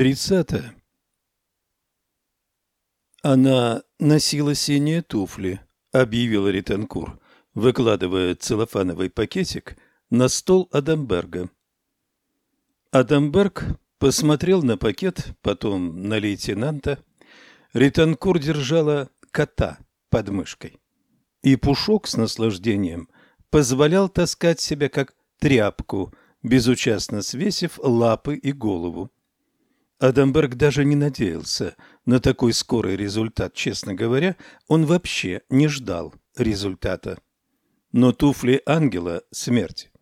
Тридцатое. Она носила синие туфли, объявил Ританкур, выкладывая целлофановый пакетик на стол Адамберга. Адамберг посмотрел на пакет, потом на лейтенанта. Ританкур держала кота под мышкой. И Пушок с наслаждением позволял таскать себя как тряпку, безучастно свесив лапы и голову. Адамберг даже не надеялся на такой скорый результат, честно говоря, он вообще не ждал результата. Но туфли ангела смерти,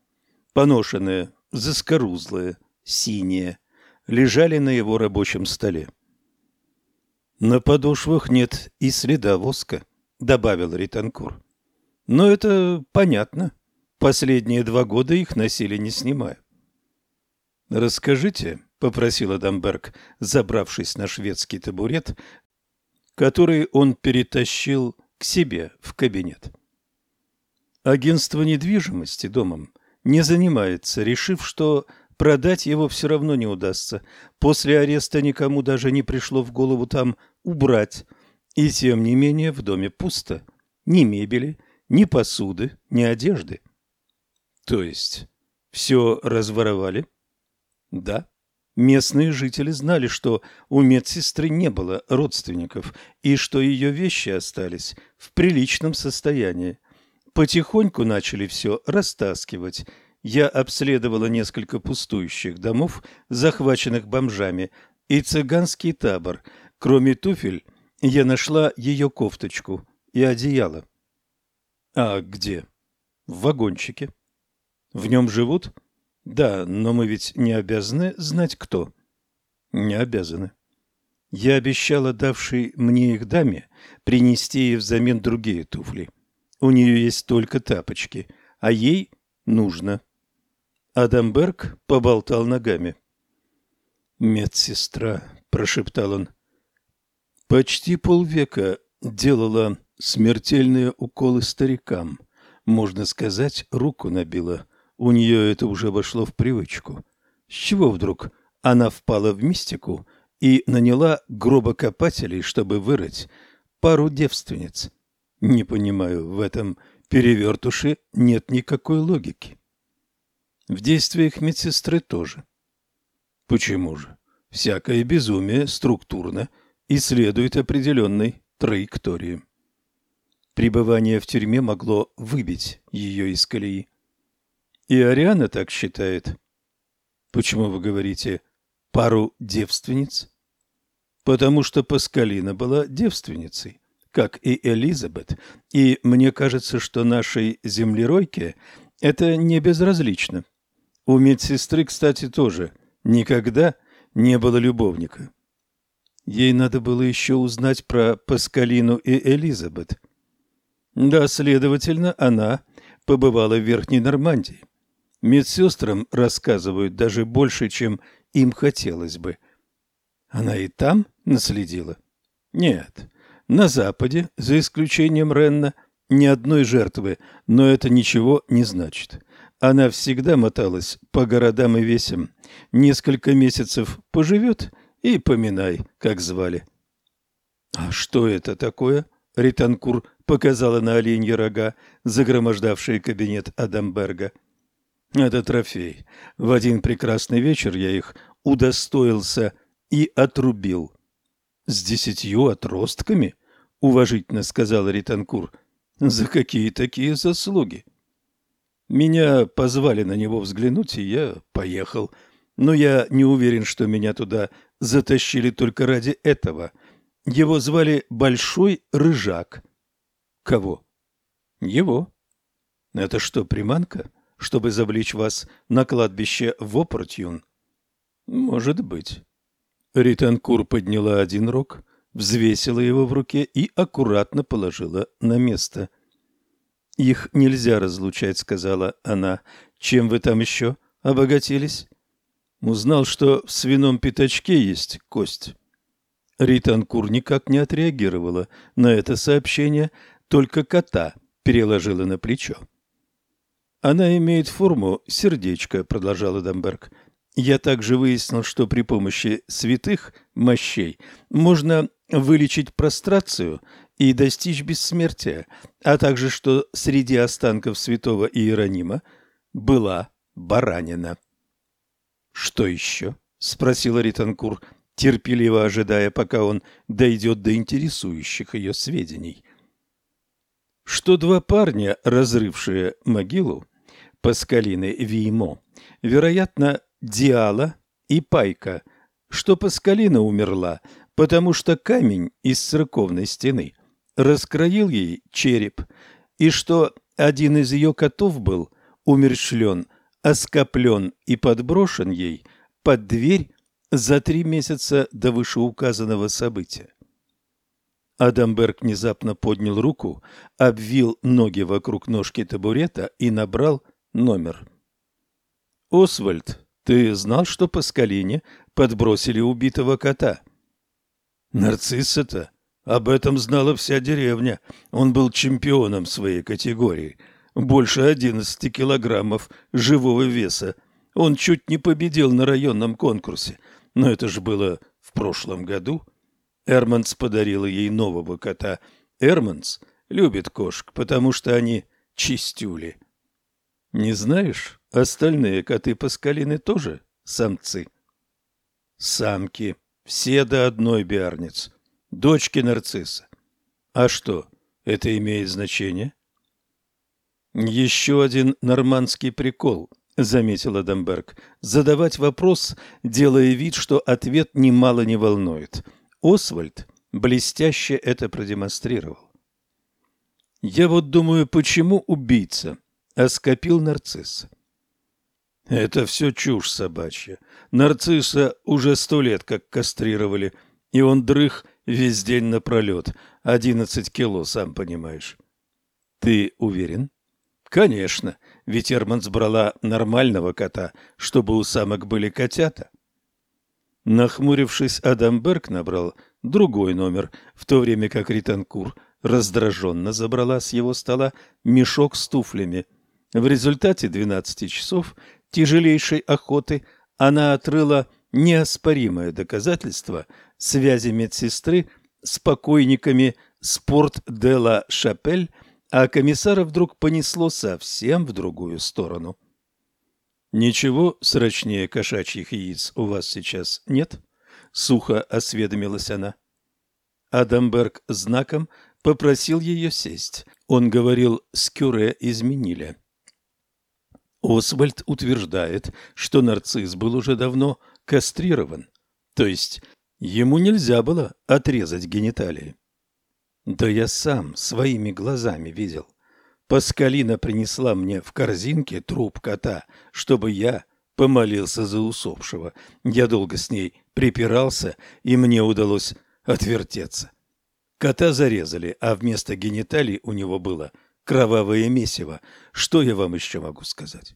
поношенные, заскорузлые, синие, лежали на его рабочем столе. «На подошвах нет и следа воска», — добавил Ританкур. «Но это понятно. Последние два года их носили не снимая». «Расскажите», — попросил Адамберг, забравшись на шведский табурет, который он перетащил к себе в кабинет. Агентство недвижимости домом не занимается, решив, что продать его все равно не удастся. После ареста никому даже не пришло в голову там убрать. И тем не менее в доме пусто. Ни мебели, ни посуды, ни одежды. То есть все разворовали? Да. Местные жители знали, что у медсестры не было родственников и что ее вещи остались в приличном состоянии. Потихоньку начали все растаскивать. Я обследовала несколько пустующих домов, захваченных бомжами, и цыганский табор. Кроме туфель, я нашла ее кофточку и одеяло. А где? В вагончике. В нем живут? — да, но мы ведь не обязаны знать, кто. Не обязаны. Я обещала давшей мне их даме принести ей взамен другие туфли. У нее есть только тапочки, а ей нужно. Адамберг поболтал ногами. «Медсестра», — прошептал он, — «почти полвека делала смертельные уколы старикам. Можно сказать, руку набила. У нее это уже вошло в привычку. С чего вдруг она впала в мистику и наняла гробокопателей, чтобы вырыть пару девственниц? Не понимаю, в этом перевертуше нет никакой логики. В действиях медсестры тоже. Почему же? Всякое безумие структурно и следует определенной траектории. Пребывание в тюрьме могло выбить ее из колеи. И Ариана так считает. Почему вы говорите пару девственниц? Потому что Паскалина была девственницей, как и Элизабет, и мне кажется, что нашей землеройке это не безразлично. У медсестры, кстати, тоже никогда не было любовника. Ей надо было еще узнать про Паскалину и Элизабет. Да, следовательно, она побывала в Верхней Нормандии. Медсестрам рассказывают даже больше, чем им хотелось бы. Она и там наследила? Нет. На Западе, за исключением Ренна, ни одной жертвы, но это ничего не значит. Она всегда моталась по городам и весям. Несколько месяцев поживет и поминай, как звали. — А что это такое? — Ританкур показала на оленьи рога, загромождавшие кабинет Адамберга. — это трофей. В один прекрасный вечер я их удостоился и отрубил. С десятью отростками, уважительно сказал Ританкур. За какие такие заслуги? Меня позвали на него взглянуть, и я поехал. Но я не уверен, что меня туда затащили только ради этого. Его звали Большой Рыжак. Кого? Его. Это что, приманка? Чтобы завлечь вас на кладбище в Опортюн? Может быть. Ританкур подняла один рог, взвесила его в руке и аккуратно положила на место. Их нельзя разлучать, сказала она. Чем вы там еще обогатились? Узнал, что в свином пятачке есть кость. Ританкур никак не отреагировала на это сообщение, только кота переложила на плечо. Она имеет форму сердечка, продолжал Эдамберг. Я также выяснил, что при помощи святых мощей можно вылечить прострацию и достичь бессмертия, а также что среди останков святого Иеронима была баранина. «Что еще?» — спросила Ританкур, терпеливо ожидая, пока он дойдет до интересующих ее сведений. Что два парня, разрывшие могилу, Паскалины Виймо, вероятно, Диала и Пайка, что Паскалина умерла, потому что камень из церковной стены раскроил ей череп, и что один из ее котов был умершлен, оскоплен и подброшен ей под дверь за три месяца до вышеуказанного события. Адамберг внезапно поднял руку, обвил ноги вокруг ножки табурета и набрал номер. «Освальд, ты знал, что по скалине подбросили убитого кота?» «Нарцисса-то? Об этом знала вся деревня. Он был чемпионом своей категории. Больше одиннадцати килограммов живого веса. Он чуть не победил на районном конкурсе. Но это же было в прошлом году». Эрманс подарила ей нового кота. Эрманс любит кошек, потому что они чистюли. Не знаешь, остальные коты Паскалины тоже самцы? Самки. Все до одной биарниц. Дочки нарцисса. А что, это имеет значение? Еще один нормандский прикол, заметил Адамберг. Задавать вопрос, делая вид, что ответ немало не волнует. — Освальд блестяще это продемонстрировал. Я вот думаю, почему убийца оскопил нарцисса? Это все чушь собачья. Нарцисса уже сто лет как кастрировали, и он дрых весь день напролет. Одиннадцать кило, сам понимаешь. Ты уверен? Конечно, ведь Эрманс брала нормального кота, чтобы у самок были котята. Нахмурившись, Адамберг набрал другой номер, в то время как Ританкур раздраженно забрала с его стола мешок с туфлями. В результате 12 часов тяжелейшей охоты она отрыла неоспоримое доказательство связи медсестры с покойниками Спорт де ла Шапель, а комиссара вдруг понесло совсем в другую сторону. Ничего срочнее кошачьих яиц у вас сейчас нет? сухо осведомилась она. Адамберг знаком попросил ее сесть. Он говорил с Кюре из Миниля. Освальд утверждает, что нарцисс был уже давно кастрирован, то есть ему нельзя было отрезать гениталии. Да я сам своими глазами видел. Паскалина принесла мне в корзинке труп кота, чтобы я помолился за усопшего. Я долго с ней припирался, и мне удалось отвертеться. Кота зарезали, а вместо гениталий у него было кровавое месиво. Что я вам еще могу сказать?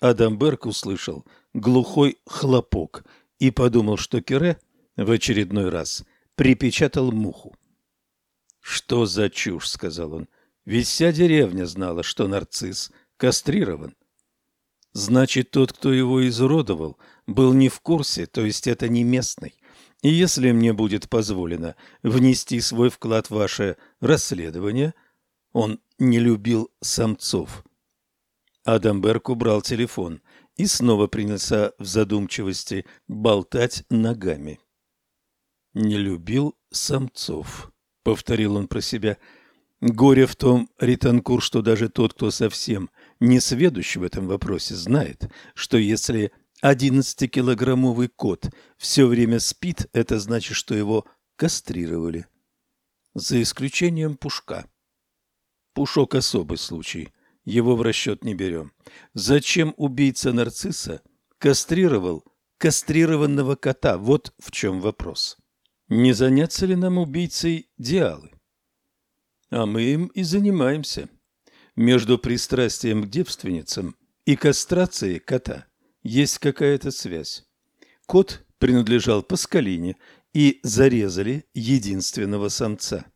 Адамберг услышал глухой хлопок и подумал, что Кире в очередной раз припечатал муху. «Что за чушь?» — сказал он. Ведь вся деревня знала, что нарцисс кастрирован. Значит, тот, кто его изуродовал, был не в курсе, то есть это не местный. И если мне будет позволено внести свой вклад в ваше расследование, он не любил самцов. Адамберг убрал телефон и снова принялся в задумчивости болтать ногами. «Не любил самцов», — повторил он про себя, — Горе в том, Ританкур, что даже тот, кто совсем не сведущ в этом вопросе, знает, что если одиннадцатикилограммовый кот все время спит, это значит, что его кастрировали. За исключением Пушка. Пушок особый случай, его в расчет не берем. Зачем убийца нарцисса кастрировал кастрированного кота? Вот в чем вопрос. Не заняться ли нам убийцей Диалы? А мы им и занимаемся. Между пристрастием к девственницам и кастрацией кота есть какая-то связь. Кот принадлежал Паскалине и зарезали единственного самца,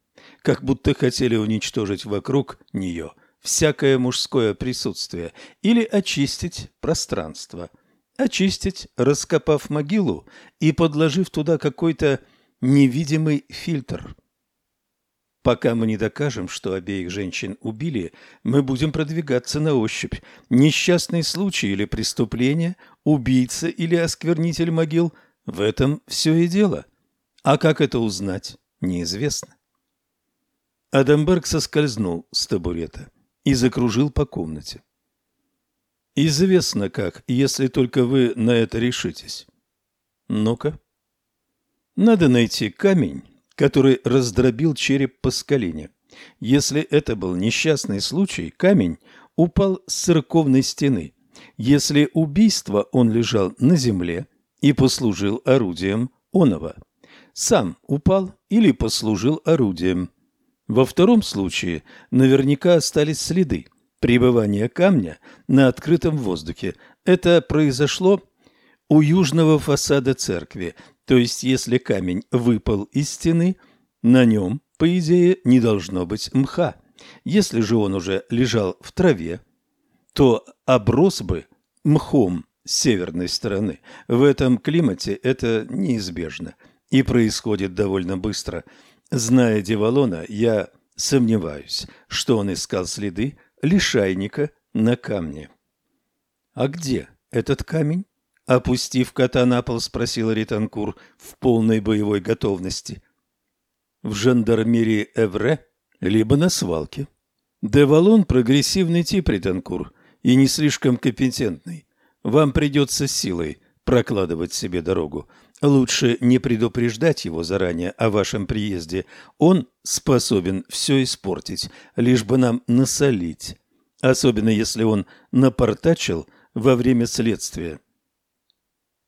как будто хотели уничтожить вокруг нее всякое мужское присутствие или очистить пространство. очистить, раскопав могилу и подложив туда какой-то невидимый фильтр. Пока мы не докажем, что обеих женщин убили, мы будем продвигаться на ощупь. Несчастный случай или преступление, убийца или осквернитель могил – в этом все и дело. А как это узнать, неизвестно. Адамберг соскользнул с табурета и закружил по комнате. Известно как, если только вы на это решитесь. Ну-ка. Надо найти камень, который раздробил череп по скалине. Если это был несчастный случай, камень упал с церковной стены. Если убийство, он лежал на земле и послужил орудием оного. Сам упал или послужил орудием. Во втором случае наверняка остались следы пребывания камня на открытом воздухе. Это произошло у южного фасада церкви, то есть если камень выпал из стены, на нем, по идее, не должно быть мха. Если же он уже лежал в траве, то оброс бы мхом с северной стороны. В этом климате это неизбежно и происходит довольно быстро. Зная Девалона, я сомневаюсь, что он искал следы лишайника на камне. «А где этот камень?» Опустив кота на пол, спросил Ританкур в полной боевой готовности. «В жандармерии Эвре, либо на свалке. Девалон – прогрессивный тип, Ританкур, и не слишком компетентный. Вам придется силой прокладывать себе дорогу. Лучше не предупреждать его заранее о вашем приезде. Он способен все испортить, лишь бы нам насолить. Особенно если он напортачил во время следствия.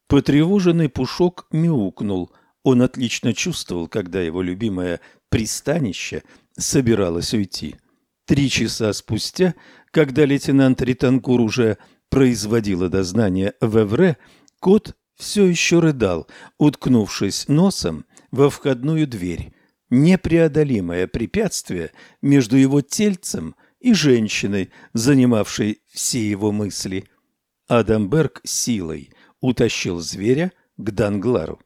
Потревоженный Пушок мяукнул. Он отлично чувствовал, когда его любимое пристанище собиралось уйти. Три часа спустя, когда лейтенант Ританкур уже производила дознание в Эвре, кот все еще рыдал, уткнувшись носом во входную дверь. Непреодолимое препятствие между его тельцем и женщиной, занимавшей все его мысли. Адамберг силой утащил зверя к Данглару.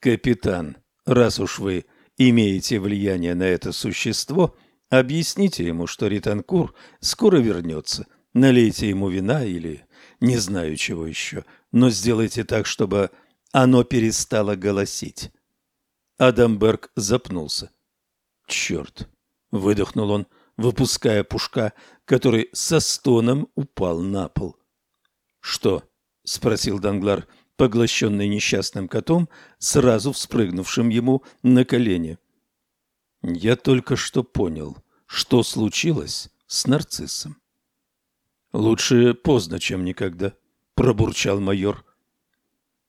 «Капитан, раз уж вы имеете влияние на это существо, объясните ему, что Ританкур скоро вернется. Налейте ему вина или не знаю чего еще, но сделайте так, чтобы оно перестало голосить. Адамберг запнулся. «Черт!» — выдохнул он, выпуская пушка, который со стоном упал на пол. «Что?» — спросил Данглар, поглощенный несчастным котом, сразу вспрыгнувшим ему на колени. «Я только что понял, что случилось с нарциссом». «Лучше поздно, чем никогда», — пробурчал майор.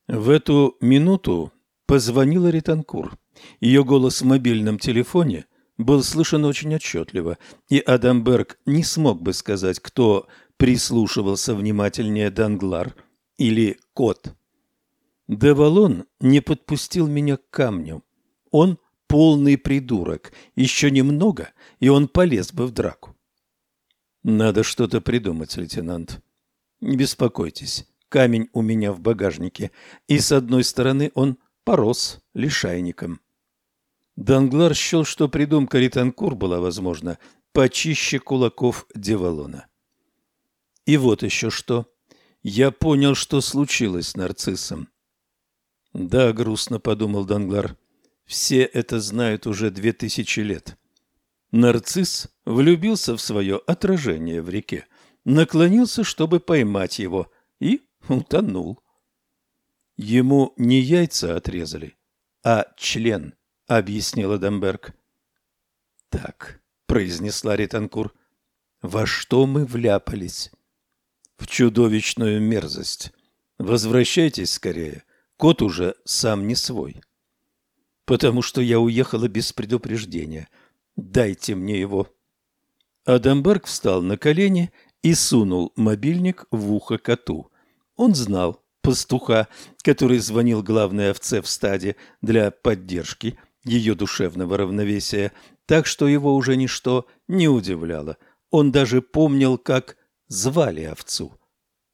В эту минуту позвонила Ританкур. Ее голос в мобильном телефоне был слышен очень отчетливо, и Адамберг не смог бы сказать, кто прислушивался внимательнее Данглар или Кот. Девалон не подпустил меня к камню. Он полный придурок. Еще немного, и он полез бы в драку. Надо что-то придумать, лейтенант. Не беспокойтесь, камень у меня в багажнике, и с одной стороны он порос лишайником. Данглар счел, что придумка Ританкур была, возможно, почище кулаков Девалона. И вот еще что. Я понял, что случилось с нарциссом. Да, грустно подумал Данглар. Все это знают уже две тысячи лет. Нарцисс влюбился в свое отражение в реке наклонился, чтобы поймать его, и утонул. Ему не яйца отрезали, а член, объяснил Адамберг. Так, произнесла Ританкур. Во что мы вляпались? В чудовищную мерзость. Возвращайтесь скорее. Кот уже сам не свой. Потому что я уехала без предупреждения. Дайте мне его. Адамберг встал на колени и сунул мобильник в ухо коту. Он знал пастуха, который звонил главной овце в стаде для поддержки ее душевного равновесия, так что его уже ничто не удивляло. Он даже помнил, как звали овцу.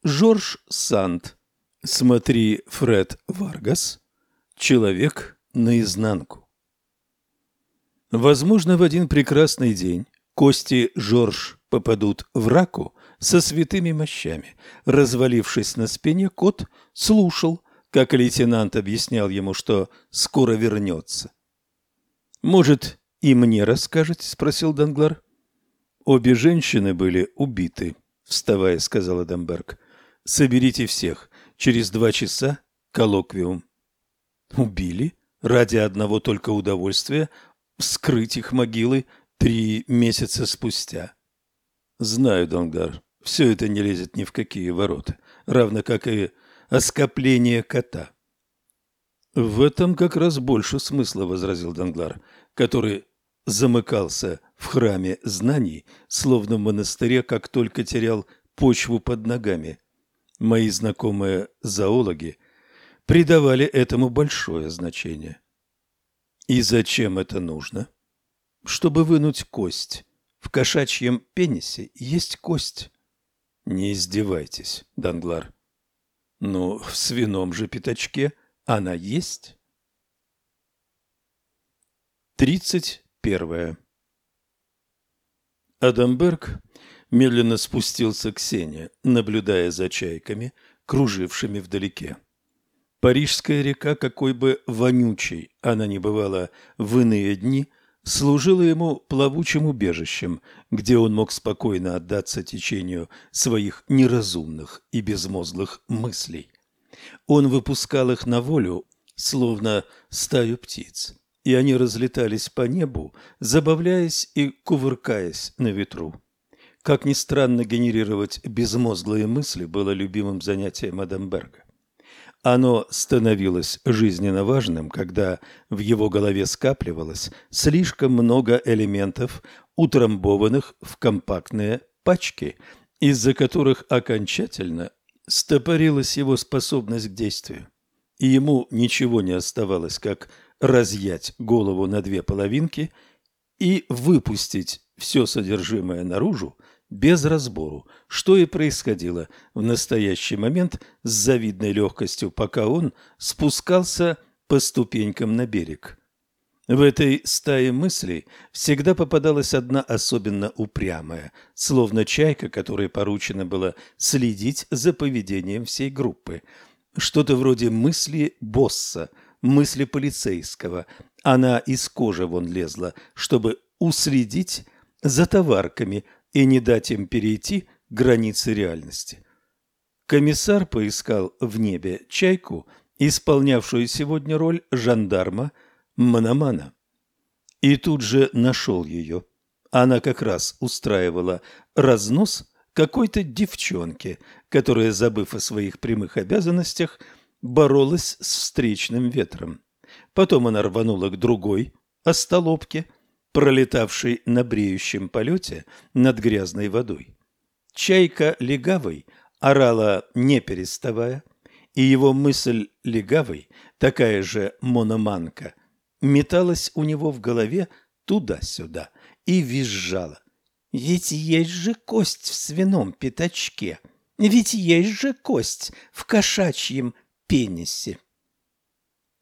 Жорж Санд. Смотри, Фред Варгас. Человек наизнанку. Возможно, в один прекрасный день кости Жорж попадут в раку со святыми мощами. Развалившись на спине, кот слушал, как лейтенант объяснял ему, что скоро вернется. «Может, и мне расскажете?» – спросил Данглар. «Обе женщины были убиты», – вставая, сказал Адамберг. «Соберите всех. Через два часа коллоквиум». «Убили? Ради одного только удовольствия вскрыть их могилы три месяца спустя?» «Знаю, Донгар, все это не лезет ни в какие ворота, равно как и оскопление кота. В этом как раз больше смысла, возразил Данглар, который замыкался в храме знаний, словно в монастыре, как только терял почву под ногами. Мои знакомые зоологи придавали этому большое значение. И зачем это нужно? Чтобы вынуть кость. В кошачьем пенисе есть кость. Не издевайтесь, Данглар. Ну, в свином же пятачке она есть. Тридцать первое. Адамберг медленно спустился к сене, наблюдая за чайками, кружившими вдалеке. Парижская река, какой бы вонючей она ни бывала в иные дни – служило ему плавучим убежищем, где он мог спокойно отдаться течению своих неразумных и безмозглых мыслей. Он выпускал их на волю, словно стаю птиц, и они разлетались по небу, забавляясь и кувыркаясь на ветру. Как ни странно, генерировать безмозглые мысли было любимым занятием Адамберга. Оно становилось жизненно важным, когда в его голове скапливалось слишком много элементов, утрамбованных в компактные пачки, из-за которых окончательно стопорилась его способность к действию. И ему ничего не оставалось, как разъять голову на две половинки и выпустить все содержимое наружу без разбору, что и происходило в настоящий момент с завидной легкостью, пока он спускался по ступенькам на берег. В этой стае мыслей всегда попадалась одна особенно упрямая, словно чайка, которой поручено было следить за поведением всей группы. Что-то вроде мысли босса, мысли полицейского. Она из кожи вон лезла, чтобы уследить за товарками, и не дать им перейти границы реальности. Комиссар поискал в небе чайку, исполнявшую сегодня роль жандарма Мономана. И тут же нашел ее. Она как раз устраивала разнос какой-то девчонке, которая, забыв о своих прямых обязанностях, боролась с встречным ветром. Потом она рванула к другой остолопке – пролетавший на бреющем полете над грязной водой. Чайка легавый орала не переставая, и его мысль легавой, такая же мономанка, металась у него в голове туда-сюда и визжала. Ведь есть же кость в свином пятачке, ведь есть же кость в кошачьем пенисе.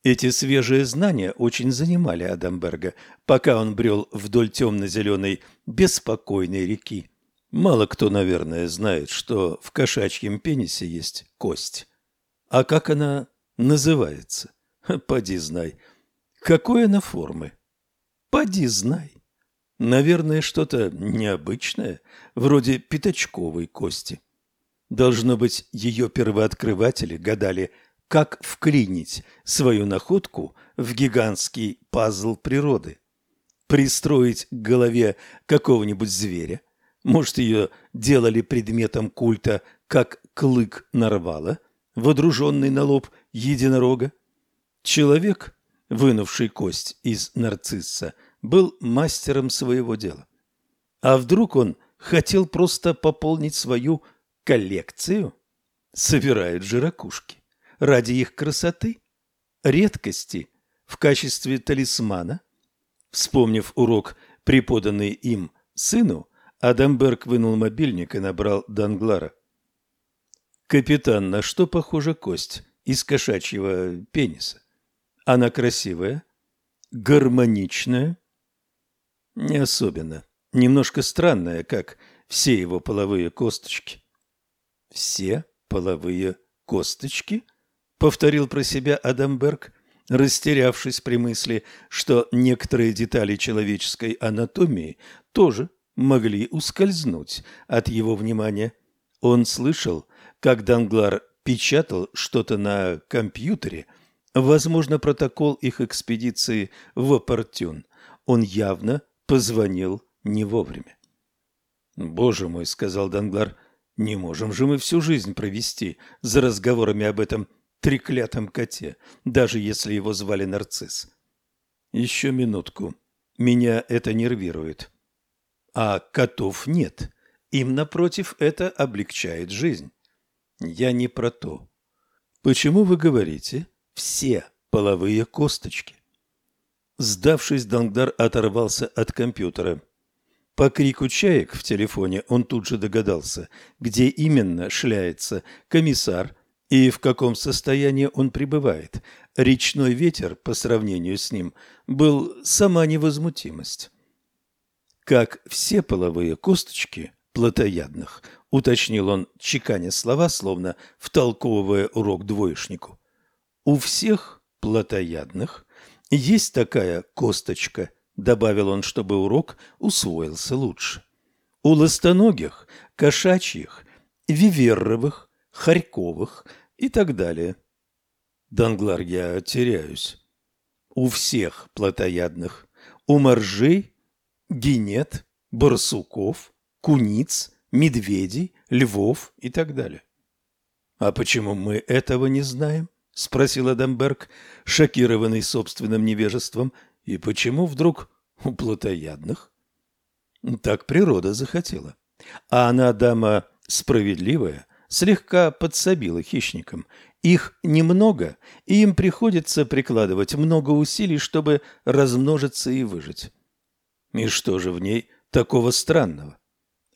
Эти свежие знания очень занимали Адамберга, пока он брел вдоль темно-зеленой беспокойной реки. Мало кто, наверное, знает, что в кошачьем пенисе есть кость. А как она называется? Поди знай. Какой она формы? Поди знай. Наверное, что-то необычное, вроде пятачковой кости. Должно быть, ее первооткрыватели гадали – как вклинить свою находку в гигантский пазл природы. Пристроить к голове какого-нибудь зверя. Может, ее делали предметом культа, как клык нарвала, водруженный на лоб единорога. Человек, вынувший кость из нарцисса, был мастером своего дела. А вдруг он хотел просто пополнить свою коллекцию? Собирают же ракушки ради их красоты, редкости в качестве талисмана. Вспомнив урок, преподанный им сыну, Адамберг вынул мобильник и набрал Данглара. Капитан, на что похожа кость из кошачьего пениса? Она красивая? Гармоничная? Не особенно. Немножко странная, как все его половые косточки. Все половые косточки? Повторил про себя Адамберг, растерявшись при мысли, что некоторые детали человеческой анатомии тоже могли ускользнуть от его внимания. Он слышал, как Данглар печатал что-то на компьютере, возможно, протокол их экспедиции в Апортюн. Он явно позвонил не вовремя. «Боже мой», — сказал Данглар, — «не можем же мы всю жизнь провести за разговорами об этом треклятом коте, даже если его звали Нарцисс». «Еще минутку. Меня это нервирует». «А котов нет. Им, напротив, это облегчает жизнь». «Я не про то. Почему вы говорите «все половые косточки»?» Сдавшись, Дангдар оторвался от компьютера. По крику чаек в телефоне он тут же догадался, где именно шляется комиссар и в каком состоянии он пребывает. Речной ветер, по сравнению с ним, был сама невозмутимость. Как все половые косточки плотоядных, уточнил он, чеканя слова, словно втолковывая урок двоечнику. У всех плотоядных есть такая косточка – добавил он, чтобы урок усвоился лучше. У ластоногих, кошачьих, виверровых, хорьковых и так далее. Данглар, я теряюсь. У всех плотоядных, у моржей, генет, барсуков, куниц, медведей, львов и так далее. А почему мы этого не знаем? — спросил Адамберг, шокированный собственным невежеством и почему вдруг у плотоядных? Так природа захотела. А она, дама справедливая, слегка подсобила хищникам. Их немного, и им приходится прикладывать много усилий, чтобы размножиться и выжить. И что же в ней такого странного?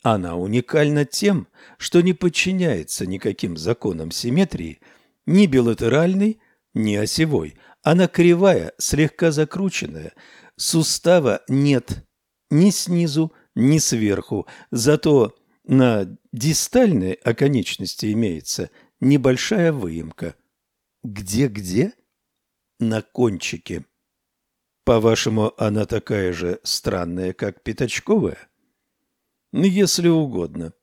Она уникальна тем, что не подчиняется никаким законам симметрии, ни билатеральной, ни осевой, она кривая, слегка закрученная. Сустава нет ни снизу, ни сверху. Зато на дистальной оконечности имеется небольшая выемка. Где-где? На кончике. По-вашему, она такая же странная, как пятачковая? Если угодно.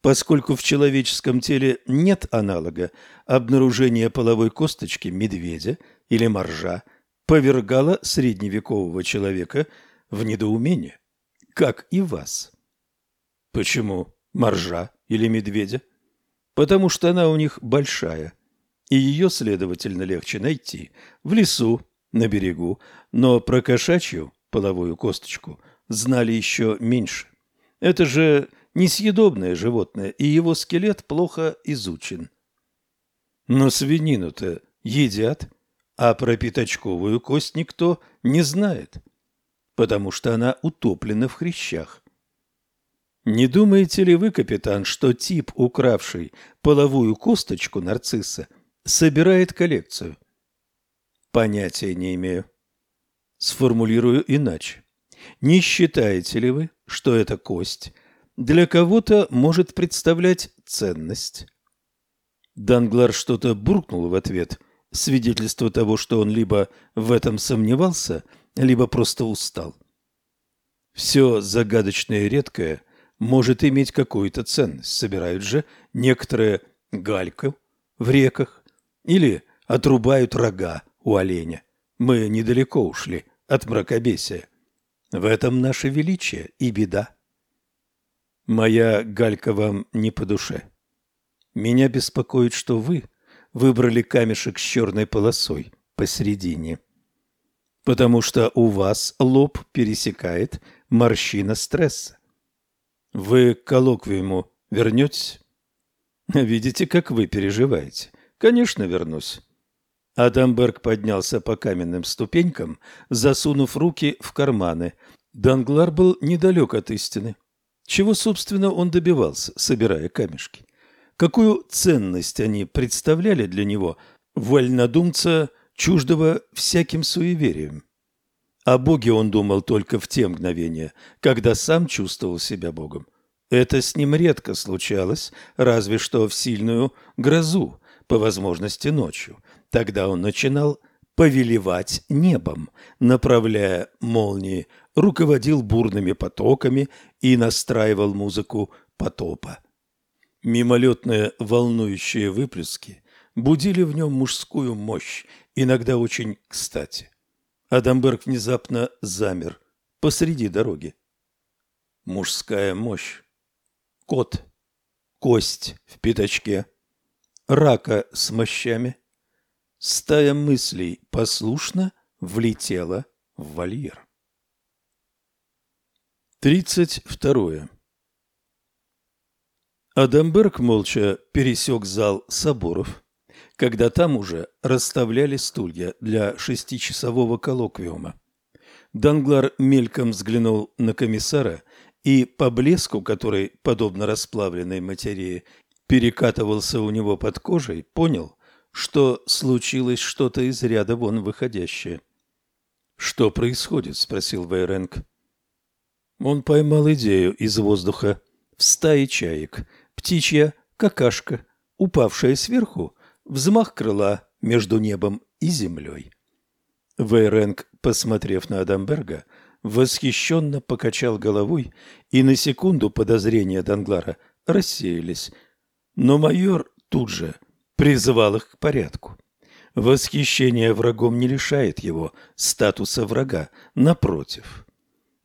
Поскольку в человеческом теле нет аналога обнаружения половой косточки медведя – или моржа повергала средневекового человека в недоумение, как и вас. Почему моржа или медведя? Потому что она у них большая, и ее, следовательно, легче найти в лесу, на берегу, но про кошачью половую косточку знали еще меньше. Это же несъедобное животное, и его скелет плохо изучен. Но свинину-то едят, а про пятачковую кость никто не знает, потому что она утоплена в хрящах. Не думаете ли вы, капитан, что тип, укравший половую косточку нарцисса, собирает коллекцию? Понятия не имею. Сформулирую иначе. Не считаете ли вы, что эта кость для кого-то может представлять ценность? Данглар что-то буркнул в ответ – свидетельство того, что он либо в этом сомневался, либо просто устал. Все загадочное и редкое может иметь какую-то ценность. Собирают же некоторые гальку в реках или отрубают рога у оленя. Мы недалеко ушли от мракобесия. В этом наше величие и беда. Моя галька вам не по душе. Меня беспокоит, что вы – выбрали камешек с черной полосой посередине. Потому что у вас лоб пересекает морщина стресса. Вы к коллоквиуму вернетесь? Видите, как вы переживаете. Конечно, вернусь. Адамберг поднялся по каменным ступенькам, засунув руки в карманы. Данглар был недалек от истины. Чего, собственно, он добивался, собирая камешки? какую ценность они представляли для него, вольнодумца, чуждого всяким суеверием. О Боге он думал только в те мгновения, когда сам чувствовал себя Богом. Это с ним редко случалось, разве что в сильную грозу, по возможности ночью. Тогда он начинал повелевать небом, направляя молнии, руководил бурными потоками и настраивал музыку потопа. Мимолетные волнующие выплески будили в нем мужскую мощь, иногда очень кстати. Адамберг внезапно замер посреди дороги. Мужская мощь. Кот. Кость в пятачке. Рака с мощами. Стая мыслей послушно влетела в вольер. Тридцать второе. Адамберг молча пересек зал соборов когда там уже расставляли стулья для шестичасового коллоквиума. Данглар мельком взглянул на комиссара и по блеску, который, подобно расплавленной материи, перекатывался у него под кожей, понял, что случилось что-то из ряда вон выходящее. «Что происходит?» – спросил Вейренг. Он поймал идею из воздуха. В стае чаек. Птичья какашка, упавшая сверху, взмах крыла между небом и землей. Вейренг, посмотрев на Адамберга, восхищенно покачал головой, и на секунду подозрения Данглара рассеялись. Но майор тут же призывал их к порядку. Восхищение врагом не лишает его статуса врага, напротив.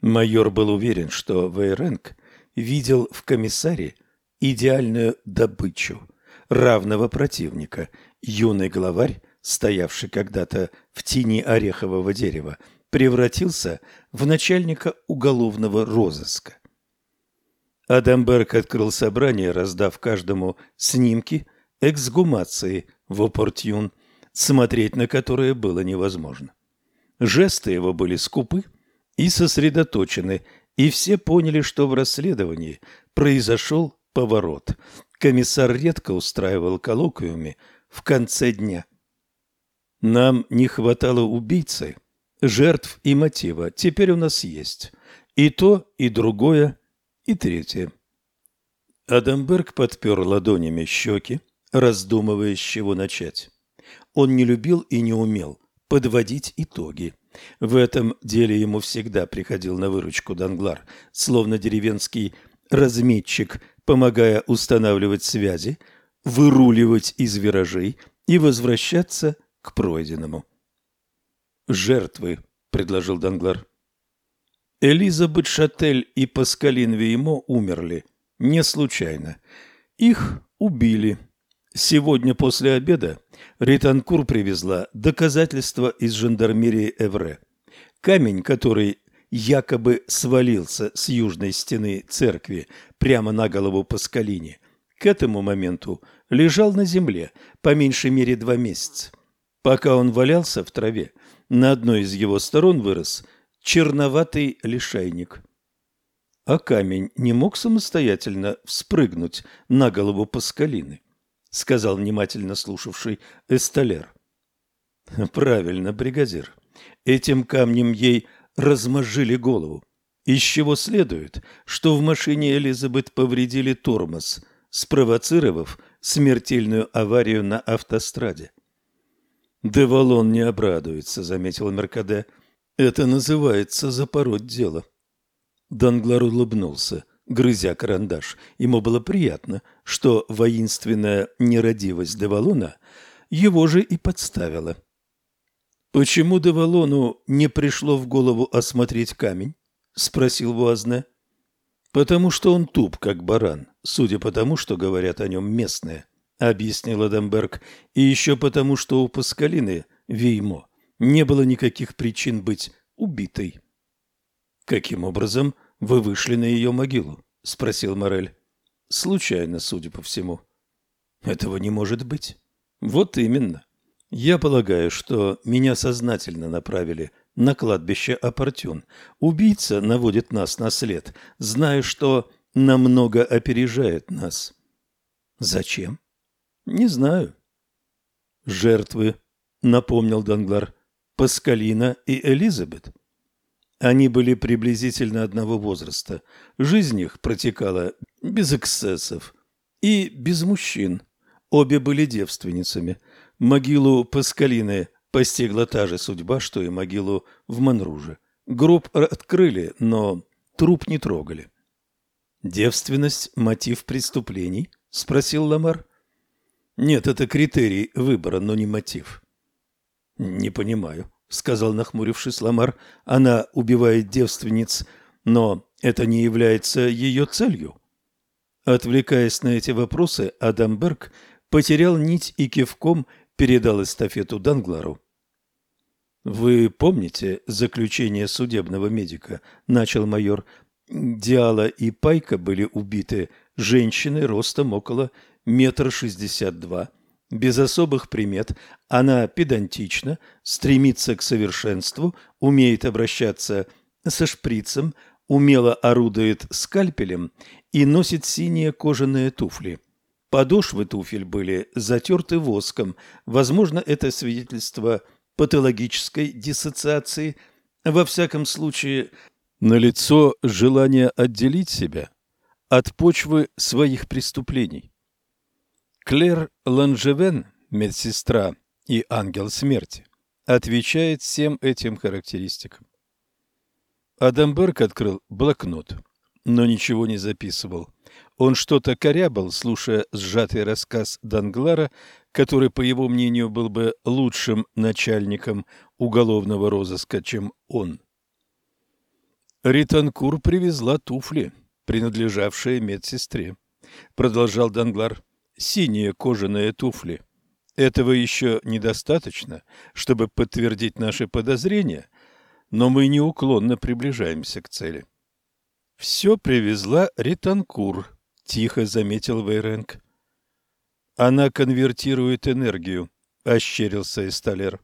Майор был уверен, что Вейренг видел в комиссаре идеальную добычу – равного противника. Юный главарь, стоявший когда-то в тени орехового дерева, превратился в начальника уголовного розыска. Адамберг открыл собрание, раздав каждому снимки эксгумации в Опортюн, смотреть на которые было невозможно. Жесты его были скупы и сосредоточены, и все поняли, что в расследовании произошел поворот. Комиссар редко устраивал коллоквиумы в конце дня. Нам не хватало убийцы, жертв и мотива. Теперь у нас есть и то, и другое, и третье. Адамберг подпер ладонями щеки, раздумывая, с чего начать. Он не любил и не умел подводить итоги. В этом деле ему всегда приходил на выручку Данглар, словно деревенский разметчик помогая устанавливать связи, выруливать из виражей и возвращаться к пройденному. «Жертвы», — предложил Данглар. Элизабет Шатель и Паскалин Веймо умерли. Не случайно. Их убили. Сегодня после обеда Ританкур привезла доказательства из жандармерии Эвре. Камень, который якобы свалился с южной стены церкви прямо на голову Паскалини, к этому моменту лежал на земле по меньшей мере два месяца. Пока он валялся в траве, на одной из его сторон вырос черноватый лишайник. А камень не мог самостоятельно вспрыгнуть на голову Паскалины, сказал внимательно слушавший Эсталер. Правильно, бригадир. Этим камнем ей размозжили голову. Из чего следует, что в машине Элизабет повредили тормоз, спровоцировав смертельную аварию на автостраде. «Девалон не обрадуется», — заметил Меркаде. «Это называется запороть дело». Данглар улыбнулся, грызя карандаш. Ему было приятно, что воинственная нерадивость Девалона его же и подставила. «Почему Девалону не пришло в голову осмотреть камень?» — спросил Вуазне. «Потому что он туп, как баран, судя по тому, что говорят о нем местные», — объяснил Адамберг, «и еще потому, что у Паскалины, Веймо, не было никаких причин быть убитой». «Каким образом вы вышли на ее могилу?» — спросил Морель. «Случайно, судя по всему». «Этого не может быть». «Вот именно. Я полагаю, что меня сознательно направили на кладбище Апортюн. Убийца наводит нас на след, зная, что намного опережает нас. Зачем? Не знаю. Жертвы, напомнил Данглар, Паскалина и Элизабет. Они были приблизительно одного возраста. Жизнь их протекала без эксцессов и без мужчин. Обе были девственницами. Могилу Паскалины постигла та же судьба, что и могилу в Монруже. Гроб открыли, но труп не трогали. «Девственность – мотив преступлений?» – спросил Ламар. «Нет, это критерий выбора, но не мотив». «Не понимаю», – сказал нахмурившись Ламар. «Она убивает девственниц, но это не является ее целью». Отвлекаясь на эти вопросы, Адамберг потерял нить и кивком передал эстафету Данглару. «Вы помните заключение судебного медика?» – начал майор. Диала и Пайка были убиты женщиной ростом около метра шестьдесят два. Без особых примет она педантична, стремится к совершенству, умеет обращаться со шприцем, умело орудует скальпелем и носит синие кожаные туфли. Подошвы туфель были затерты воском. Возможно, это свидетельство патологической диссоциации. Во всяком случае, налицо желание отделить себя от почвы своих преступлений. Клэр Ланжевен, медсестра и ангел смерти, отвечает всем этим характеристикам. Адамберг открыл блокнот, но ничего не записывал. Он что-то корябал, слушая сжатый рассказ Данглара, который, по его мнению, был бы лучшим начальником уголовного розыска, чем он. Ританкур привезла туфли, принадлежавшие медсестре. Продолжал Данглар. Синие кожаные туфли. Этого еще недостаточно, чтобы подтвердить наши подозрения, но мы неуклонно приближаемся к цели. Все привезла Ританкур, тихо заметил Вейренг. Она конвертирует энергию, ощерился Эсталер.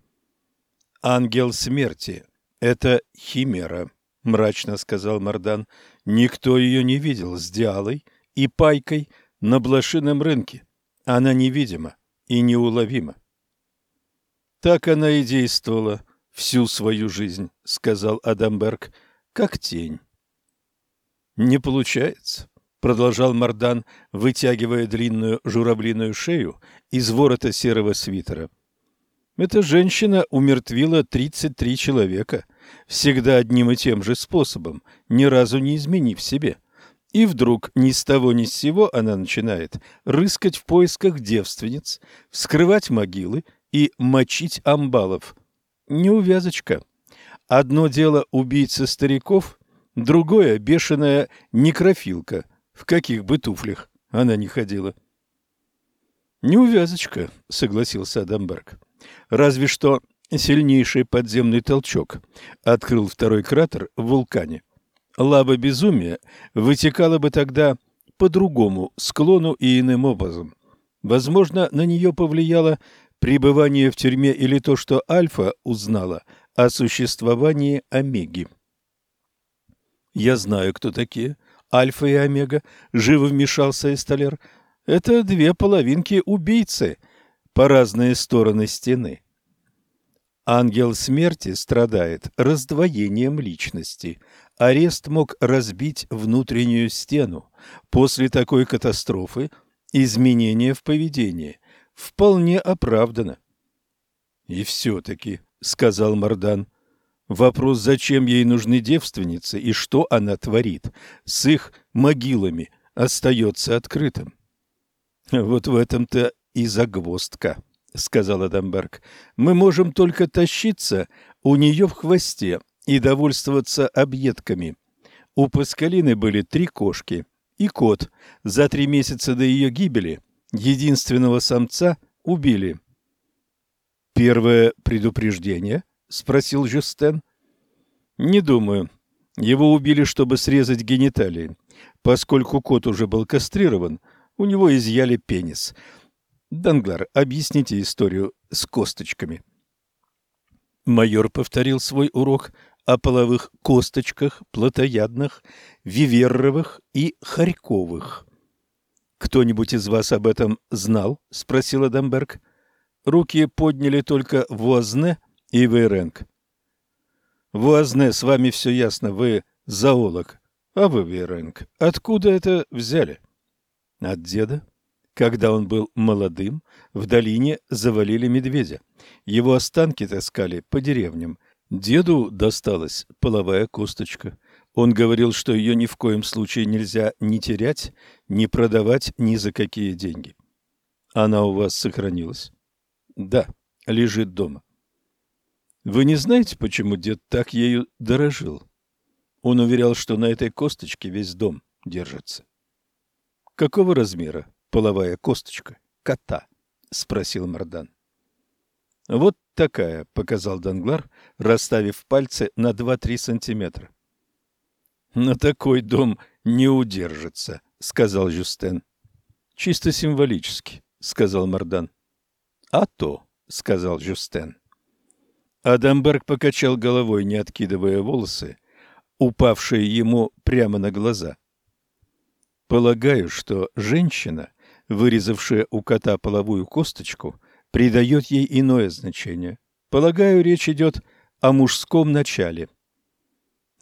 Ангел смерти – это химера. — мрачно сказал Мардан. «Никто ее не видел с Диалой и Пайкой на блошином рынке. Она невидима и неуловима». «Так она и действовала всю свою жизнь», — сказал Адамберг, — «как тень». «Не получается», — продолжал Мардан, вытягивая длинную журавлиную шею из ворота серого свитера. «Эта женщина умертвила тридцать три человека» всегда одним и тем же способом, ни разу не изменив себе. И вдруг ни с того ни с сего она начинает рыскать в поисках девственниц, вскрывать могилы и мочить амбалов. Неувязочка. Одно дело убийца стариков, другое — бешеная некрофилка, в каких бы туфлях она ни ходила. «Неувязочка», — согласился Адамберг. «Разве что Сильнейший подземный толчок открыл второй кратер в вулкане. Лава безумия вытекала бы тогда по другому склону и иным образом. Возможно, на нее повлияло пребывание в тюрьме или то, что Альфа узнала о существовании Омеги. «Я знаю, кто такие. Альфа и Омега», — живо вмешался Эсталер. «Это две половинки убийцы по разные стороны стены». Ангел смерти страдает раздвоением личности. Арест мог разбить внутреннюю стену. После такой катастрофы изменение в поведении вполне оправдано. «И все-таки», — сказал Мардан, — «вопрос, зачем ей нужны девственницы и что она творит с их могилами, остается открытым». «Вот в этом-то и загвоздка». — сказал Адамберг, — мы можем только тащиться у нее в хвосте и довольствоваться объедками. У Паскалины были три кошки и кот. За три месяца до ее гибели единственного самца убили. «Первое предупреждение?» — спросил Жюстен. «Не думаю. Его убили, чтобы срезать гениталии. Поскольку кот уже был кастрирован, у него изъяли пенис. Данглар, объясните историю с косточками. Майор повторил свой урок о половых косточках, плотоядных, виверровых и хорьковых. Кто-нибудь из вас об этом знал? — спросил Адамберг. Руки подняли только Вуазне и Вейренг. Вуазне, с вами все ясно, вы зоолог. А вы, Вейренг, откуда это взяли? От деда. Когда он был молодым, в долине завалили медведя. Его останки таскали по деревням. Деду досталась половая косточка. Он говорил, что ее ни в коем случае нельзя ни терять, ни продавать ни за какие деньги. Она у вас сохранилась? Да, лежит дома. Вы не знаете, почему дед так ею дорожил? Он уверял, что на этой косточке весь дом держится. Какого размера половая косточка кота? спросил Мардан. Вот такая, показал Данглар, расставив пальцы на 2-3 сантиметра. На такой дом не удержится, сказал Жюстен. Чисто символически, сказал Мардан. А то, сказал Жюстен. Адамберг покачал головой, не откидывая волосы, упавшие ему прямо на глаза. Полагаю, что женщина, вырезавшая у кота половую косточку, придает ей иное значение. Полагаю, речь идет о мужском начале.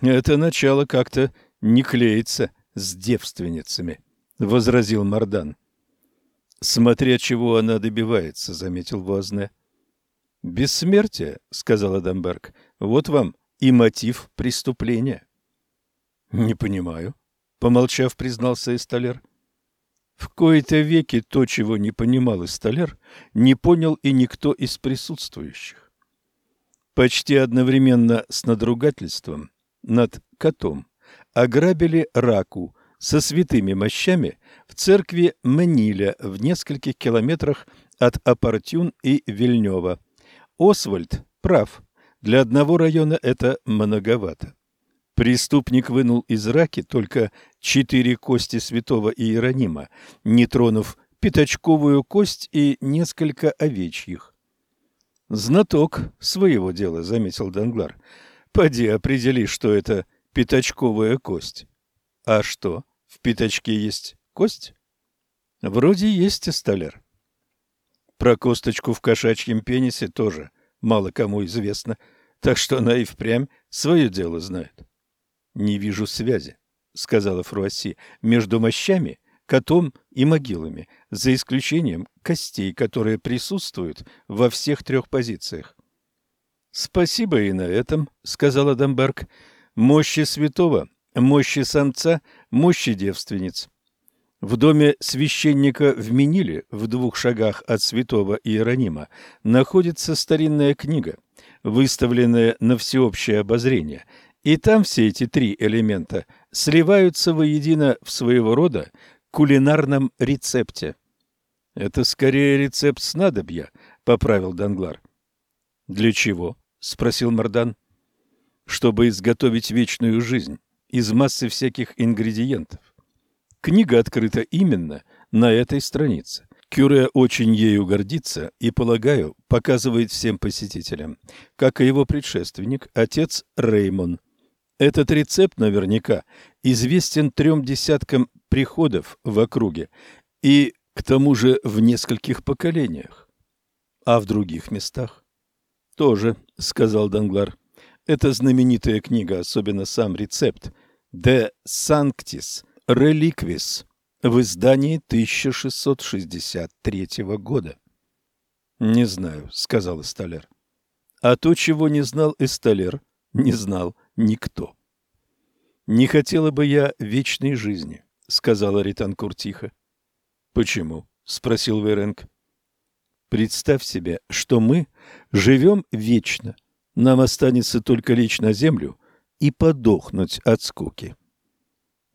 Это начало как-то не клеится с девственницами, возразил Мардан. Смотря чего она добивается, заметил Вуазне. Бессмертие, сказал Адамберг. Вот вам и мотив преступления. Не понимаю, помолчав, признался Эсталер. В кои-то веки то, чего не понимал Эсталер, не понял и никто из присутствующих. Почти одновременно с надругательством над котом ограбили раку со святыми мощами в церкви Мениля в нескольких километрах от Апартюн и Вильнёва. Освальд прав, для одного района это многовато. Преступник вынул из раки только четыре кости святого Иеронима, не тронув пятачковую кость и несколько овечьих. «Знаток своего дела», — заметил Данглар. «Поди определи, что это пятачковая кость». «А что, в пятачке есть кость?» «Вроде есть, столяр». Про косточку в кошачьем пенисе тоже мало кому известно, так что она и впрямь свое дело знает. «Не вижу связи», — сказала Фруасси, — «между мощами, котом и могилами, за исключением костей, которые присутствуют во всех трех позициях». «Спасибо и на этом», — сказала Дамберг. «Мощи святого, мощи самца, мощи девственниц». В доме священника в Миниле, в двух шагах от святого Иеронима, находится старинная книга, выставленная на всеобщее обозрение — и там все эти три элемента сливаются воедино в своего рода кулинарном рецепте. Это скорее рецепт снадобья, поправил Данглар. Для чего? спросил Мардан. Чтобы изготовить вечную жизнь из массы всяких ингредиентов. Книга открыта именно на этой странице. Кюре очень ею гордится и, полагаю, показывает всем посетителям, как и его предшественник, отец Реймон. Этот рецепт наверняка известен трем десяткам приходов в округе и к тому же в нескольких поколениях. А в других местах? Тоже, сказал Данглар. Это знаменитая книга, особенно сам рецепт De Sanctis Reliquis в издании 1663 года. Не знаю, сказал Эсталер. А то, чего не знал Эсталер, не знал никто. «Не хотела бы я вечной жизни», — сказала Ританкур тихо. «Почему?» — спросил Веренг. «Представь себе, что мы живем вечно. Нам останется только лечь на землю и подохнуть от скуки».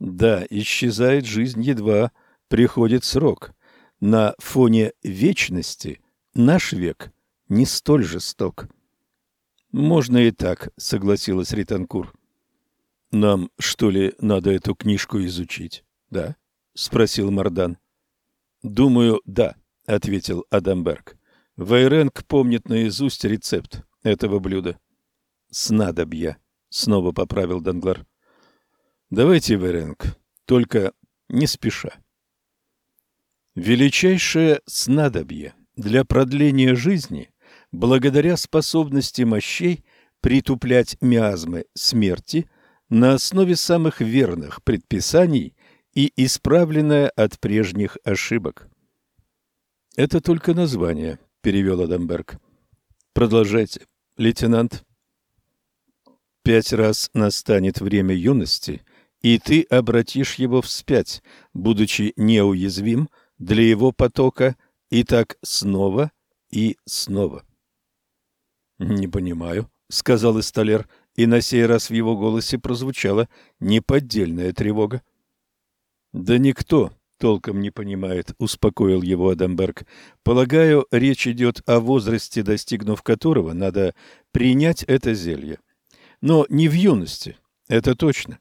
Да, исчезает жизнь, едва приходит срок. На фоне вечности наш век не столь жесток. Можно и так, согласилась Ританкур. Нам, что ли, надо эту книжку изучить? Да? спросил Мардан. Думаю, да, ответил Адамберг. Вейренг помнит наизусть рецепт этого блюда. Снадобья, снова поправил Данглар. Давайте, Вейренг, только не спеша. Величайшее снадобье для продления жизни, благодаря способности мощей притуплять миазмы смерти на основе самых верных предписаний и исправленное от прежних ошибок. Это только название, перевел Адамберг. Продолжайте, лейтенант. Пять раз настанет время юности, и ты обратишь его вспять, будучи неуязвим для его потока, и так снова и снова. Не понимаю, сказал Исталер, и на сей раз в его голосе прозвучала неподдельная тревога. Да никто толком не понимает, успокоил его Адамберг. Полагаю, речь идет о возрасте, достигнув которого надо принять это зелье. Но не в юности, это точно.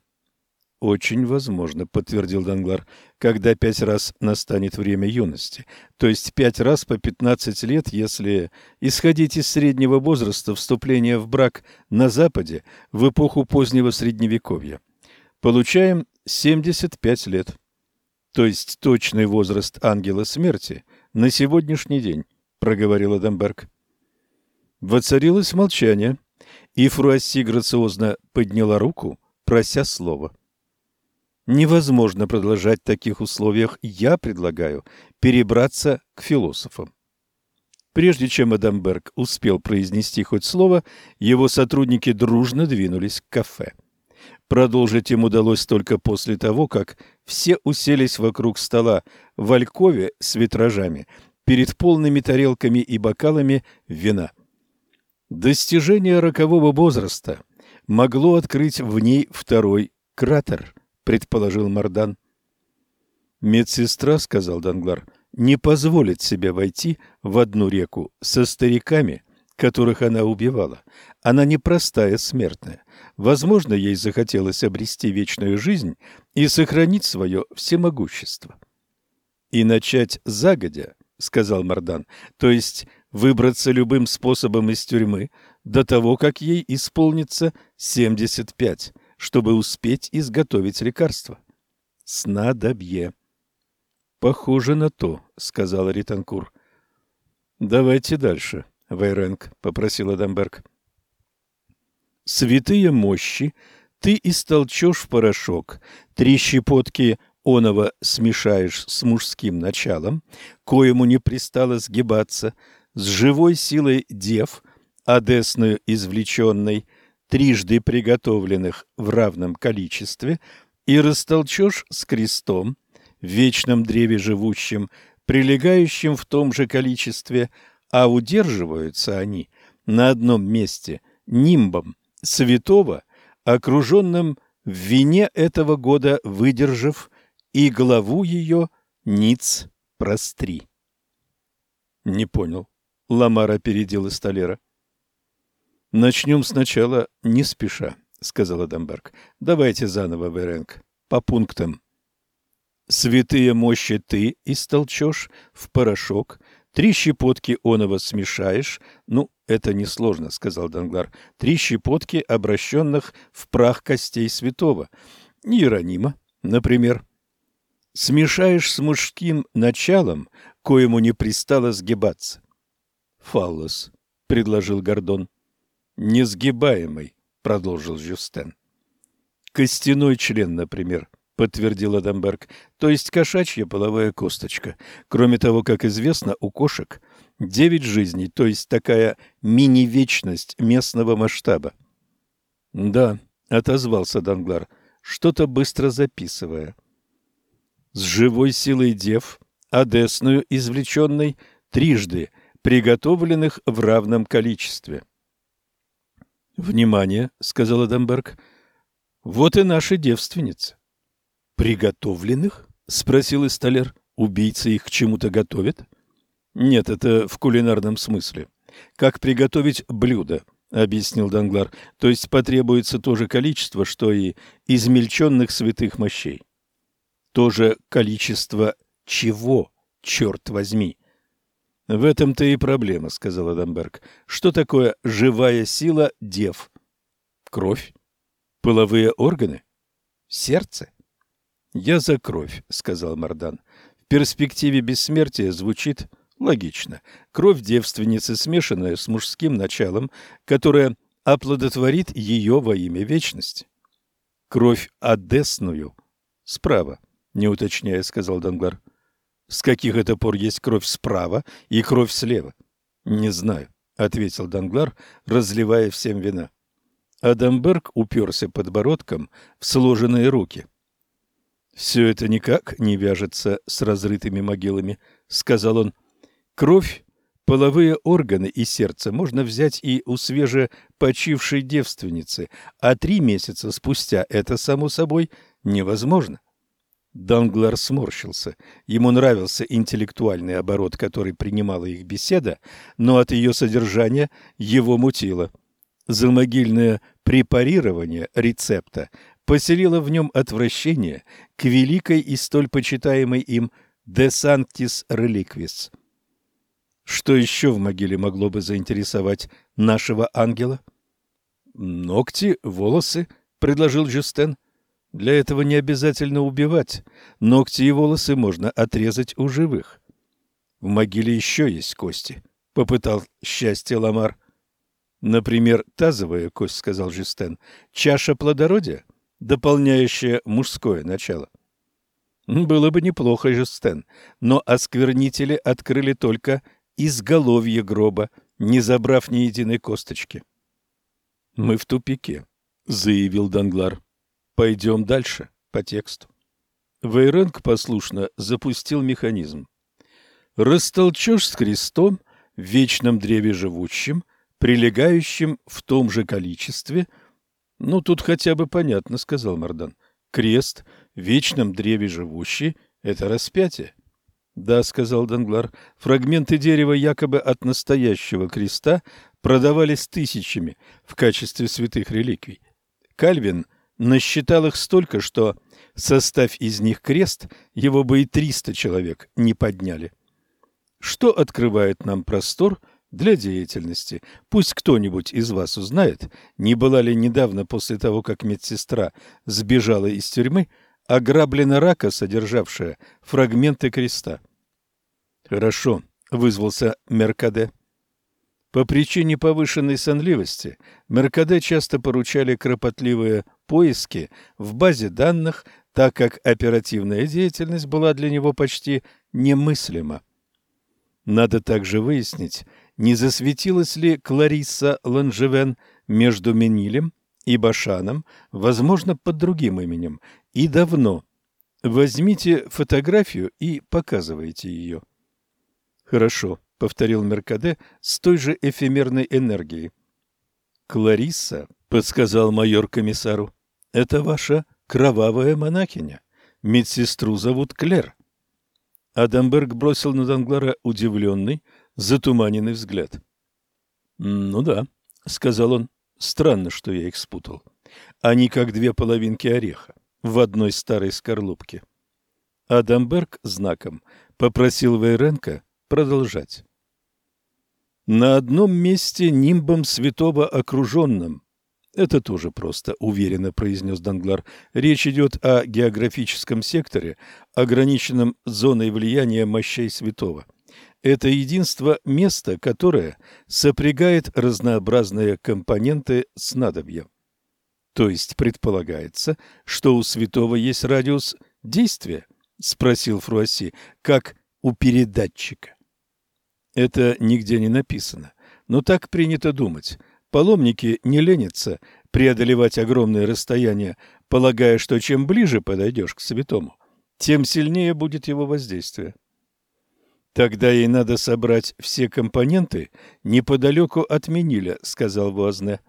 Очень возможно, подтвердил Данглар, когда пять раз настанет время юности. То есть пять раз по пятнадцать лет, если исходить из среднего возраста вступления в брак на Западе в эпоху позднего Средневековья. Получаем семьдесят пять лет то есть точный возраст ангела смерти, на сегодняшний день, проговорил Адамберг. Воцарилось молчание, и Фруасси грациозно подняла руку, прося слова. Невозможно продолжать в таких условиях. Я предлагаю перебраться к философам. Прежде чем Адамберг успел произнести хоть слово, его сотрудники дружно двинулись к кафе. Продолжить им удалось только после того, как все уселись вокруг стола в алькове с витражами перед полными тарелками и бокалами вина. Достижение рокового возраста могло открыть в ней второй кратер, предположил Мардан. Медсестра, сказал Данглар, не позволит себе войти в одну реку со стариками, которых она убивала. Она не простая смертная. Возможно, ей захотелось обрести вечную жизнь и сохранить свое всемогущество. «И начать загодя», — сказал Мардан, — «то есть выбраться любым способом из тюрьмы до того, как ей исполнится 75, чтобы успеть изготовить лекарство. Снадобье». «Похоже на то», — сказал Ританкур. «Давайте дальше», — Вейренг попросил Адамберг святые мощи ты истолчешь в порошок, три щепотки оного смешаешь с мужским началом, коему не пристало сгибаться, с живой силой дев, одесную извлеченной, трижды приготовленных в равном количестве, и растолчешь с крестом, в вечном древе живущем, прилегающим в том же количестве, а удерживаются они на одном месте нимбом, святого, окруженным в вине этого года выдержав и главу ее ниц простри. Не понял. Ламар опередил Эсталера. Начнем сначала не спеша, сказал Адамберг. Давайте заново, Веренг, по пунктам. Святые мощи ты истолчешь в порошок, Три щепотки оного смешаешь. Ну, это несложно, сказал Данглар. Три щепотки, обращенных в прах костей святого. Иеронима, например. Смешаешь с мужским началом, коему не пристало сгибаться. Фаллос, предложил Гордон. Несгибаемый, продолжил Жюстен. Костяной член, например подтвердил Адамберг, то есть кошачья половая косточка. Кроме того, как известно, у кошек девять жизней, то есть такая мини-вечность местного масштаба. Да, отозвался Данглар, что-то быстро записывая. С живой силой дев, одесную извлеченной, трижды, приготовленных в равном количестве. «Внимание!» — сказал Адамберг. «Вот и наши девственницы. «Приготовленных?» — спросил Исталер. «Убийцы их к чему-то готовят?» «Нет, это в кулинарном смысле. Как приготовить блюдо?» — объяснил Данглар. «То есть потребуется то же количество, что и измельченных святых мощей». «То же количество чего, черт возьми?» «В этом-то и проблема», — сказал Адамберг. «Что такое живая сила дев?» «Кровь? Половые органы? Сердце?» «Я за кровь», — сказал Мардан. «В перспективе бессмертия звучит логично. Кровь девственницы, смешанная с мужским началом, которая оплодотворит ее во имя вечности. Кровь одесную справа, не уточняя, сказал Данглар. С каких это пор есть кровь справа и кровь слева? Не знаю, ответил Данглар, разливая всем вина. Адамберг уперся подбородком в сложенные руки. Все это никак не вяжется с разрытыми могилами, сказал он. Кровь, половые органы и сердце можно взять и у свежепочившей девственницы, а три месяца спустя это, само собой, невозможно. Данглар сморщился. Ему нравился интеллектуальный оборот, который принимала их беседа, но от ее содержания его мутило. Замогильное препарирование рецепта поселило в нем отвращение к великой и столь почитаемой им «De Sanctis Reliquis». Что еще в могиле могло бы заинтересовать нашего ангела? «Ногти, волосы», — предложил Жюстен. «Для этого не обязательно убивать. Ногти и волосы можно отрезать у живых». «В могиле еще есть кости», — попытал счастье Ламар. «Например, тазовая кость», — сказал Жюстен. «Чаша плодородия, дополняющая мужское начало». Было бы неплохо, Жюстен, но осквернители открыли только изголовье гроба, не забрав ни единой косточки. «Мы в тупике», — заявил Данглар. «Пойдем дальше, по тексту». Вейренг послушно запустил механизм. «Растолчешь с крестом в вечном древе живущим, прилегающим в том же количестве...» «Ну, тут хотя бы понятно», — сказал Мардан. «Крест в вечном древе живущий — это распятие. Да, сказал Данглар. Фрагменты дерева якобы от настоящего креста продавались тысячами в качестве святых реликвий. Кальвин насчитал их столько, что составь из них крест, его бы и триста человек не подняли. Что открывает нам простор для деятельности? Пусть кто-нибудь из вас узнает, не была ли недавно после того, как медсестра сбежала из тюрьмы, ограблена рака, содержавшая фрагменты креста. Хорошо, вызвался Меркаде. По причине повышенной сонливости Меркаде часто поручали кропотливые поиски в базе данных, так как оперативная деятельность была для него почти немыслима. Надо также выяснить, не засветилась ли Кларисса Ланжевен между Менилем и Башаном, возможно, под другим именем, и давно. Возьмите фотографию и показывайте ее. Хорошо, повторил Меркаде с той же эфемерной энергией. Кларисса, подсказал майор комиссару. Это ваша кровавая монахиня. Медсестру зовут Клер. Адамберг бросил на Данглара удивленный, затуманенный взгляд. «Ну да», — сказал он, — «странно, что я их спутал. Они как две половинки ореха в одной старой скорлупке. Адамберг знаком попросил Вейренко продолжать. На одном месте нимбом святого окруженным. Это тоже просто, уверенно произнес Данглар. Речь идет о географическом секторе, ограниченном зоной влияния мощей святого. Это единство места, которое сопрягает разнообразные компоненты снадобья. То есть предполагается, что у святого есть радиус действия, спросил Фруасси, как у передатчика. Это нигде не написано, но так принято думать. Паломники не ленятся преодолевать огромные расстояния, полагая, что чем ближе подойдешь к святому, тем сильнее будет его воздействие. Тогда ей надо собрать все компоненты неподалеку от Миниля, сказал Вуазне.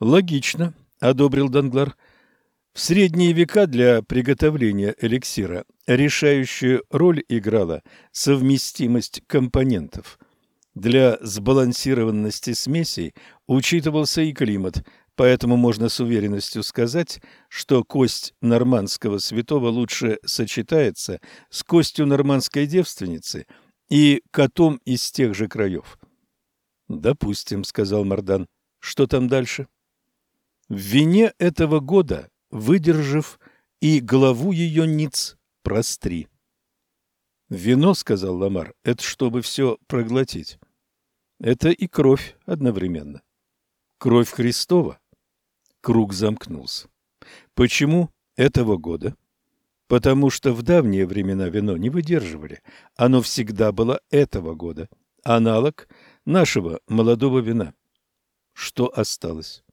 Логично, одобрил Данглар. В средние века для приготовления эликсира решающую роль играла совместимость компонентов. Для сбалансированности смесей учитывался и климат, поэтому можно с уверенностью сказать, что кость нормандского святого лучше сочетается с костью нормандской девственницы и котом из тех же краев. «Допустим», — сказал Мардан. «Что там дальше?» В вине этого года выдержав и главу ее ниц простри. Вино, сказал Ламар, это чтобы все проглотить. Это и кровь одновременно. Кровь Христова. Круг замкнулся. Почему этого года? Потому что в давние времена вино не выдерживали. Оно всегда было этого года. Аналог нашего молодого вина. Что осталось?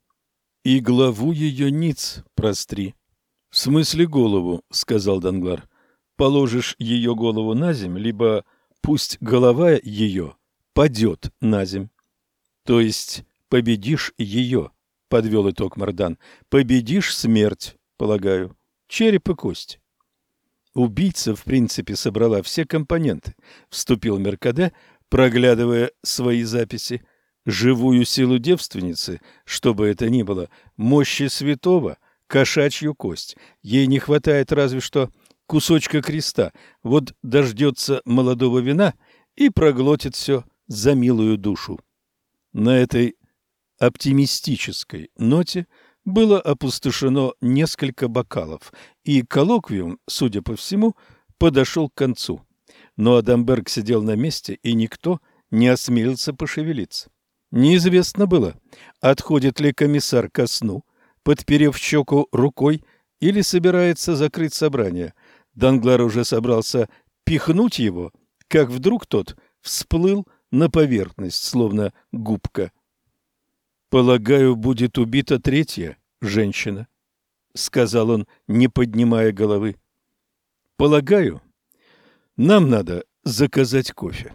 И главу ее ниц простри. В смысле голову, сказал Данглар. Положишь ее голову на земь, либо пусть голова ее падет на земь. То есть победишь ее, подвел итог Мардан. Победишь смерть, полагаю, череп и кость. Убийца, в принципе, собрала все компоненты, вступил Меркаде, проглядывая свои записи. Живую силу девственницы, чтобы это ни было, мощи святого, кошачью кость. Ей не хватает разве что кусочка креста. Вот дождется молодого вина и проглотит все за милую душу. На этой оптимистической ноте было опустошено несколько бокалов, и коллоквиум, судя по всему, подошел к концу. Но Адамберг сидел на месте, и никто не осмелился пошевелиться. Неизвестно было, отходит ли комиссар ко сну, подперев щеку рукой, или собирается закрыть собрание. Данглар уже собрался пихнуть его, как вдруг тот всплыл на поверхность, словно губка. «Полагаю, будет убита третья женщина», — сказал он, не поднимая головы. «Полагаю, нам надо заказать кофе».